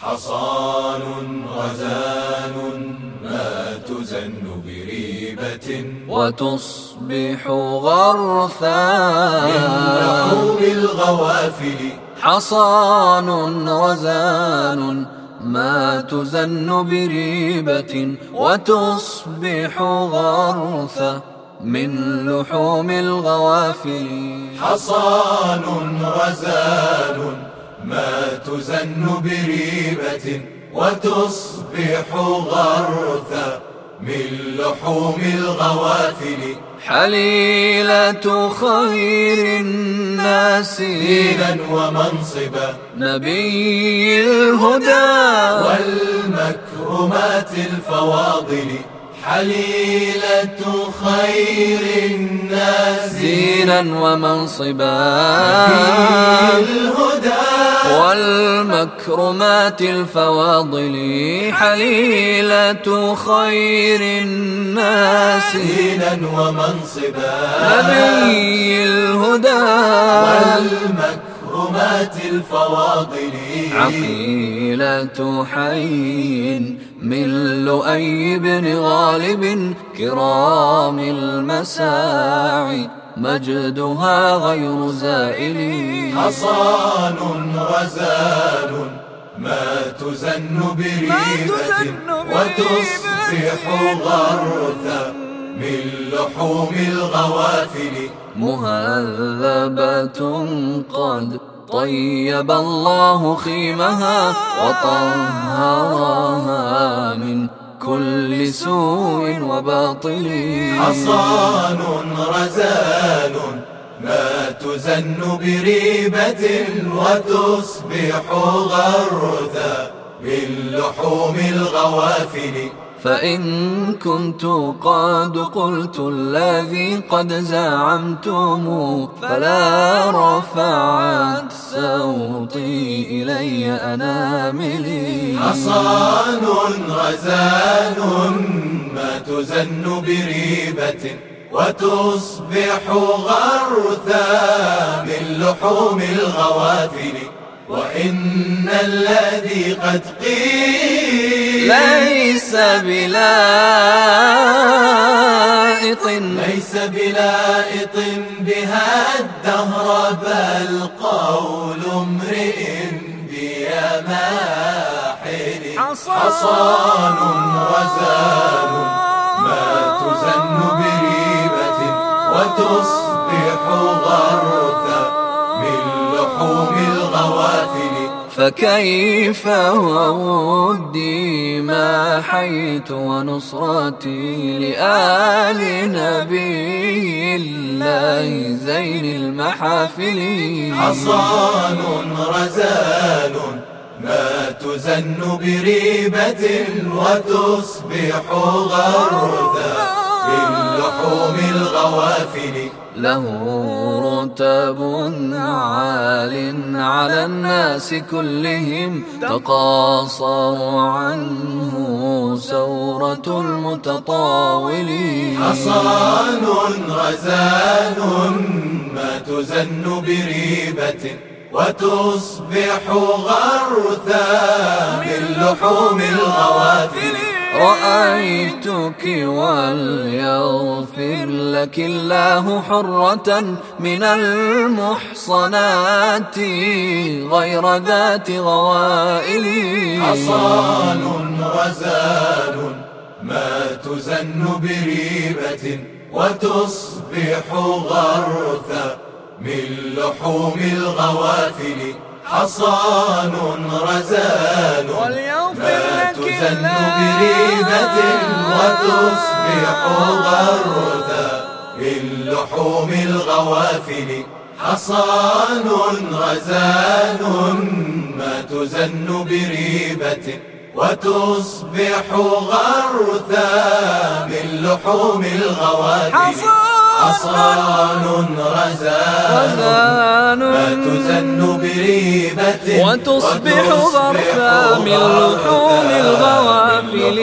حصان غزان ما تزن بريبة وتصبح غرثا. من لحوم الغوافل حصان غزان ما تزن بريبة وتصبح غرثا من لحوم الغوافل. حصان غزال تزن بريبة وتصبح غرثا من لحوم الغوافل. حليلة خير الناس دينا ومنصبا نبي الهدى. والمكرمات الفواضل. حليلة خير الناس. دينا ومنصبا. الهدى. والمكرمات الفواضل حليلة خير الناس. دينا ومنصبا. نبي الهدى. والمكرمات الفواضل عقيلة حي من لؤي بن غالب كرام المساعي. مجدها غير زائل. حصان غزال ما تزن بريبة. وتصبح غرثا من لحوم الغوافل. مهذبة قد طيب الله خيمها وطهرها من كل سوء وباطل. حصان رزان ما تزن بريبة وتصبح غرثا من لحوم الغوافل. فإن كنت قد قلت الذي قد زعمتم فلا رفعت صوتي إلي أناملي حصان غزال ما تزن بريبة وتصبح غرثا من لحوم الغوافل وإن الذي قد قيل ليس بلائط. ليس بلائط بها الدهر بل قول امرئ بيماحل حصان غزال ما تزن بريبة وتصبح غرثا من لحوم الغوافل. فكيف ودي ما حيت ونصرتي لآل نبي الله زين المحافل. حصان رزال ما تزن بريبة وتصبح غرثا من لحوم الغوافل. له رتب عال على الناس كلهم. تقاصر عنه سورة المتطاولين حصان غزال ما تزن بريبة وتصبح غرثا من لحوم الغوافل. رأيتك وليغفر لك الله حرة من المحصنات غير ذات غوائل. حصان غزال ما تزن بريبة وتصبح غرثا. من لحوم الغوافل حصان رزال ما تزن بريبة وتصبح غرثا من لحوم الغوافل حصان غزال ما تزن بريبة وتصبح غرثا من لحوم الغوافل حصان غزال ما تزن بريبة وتصبح غرفا من لحوم الغوافل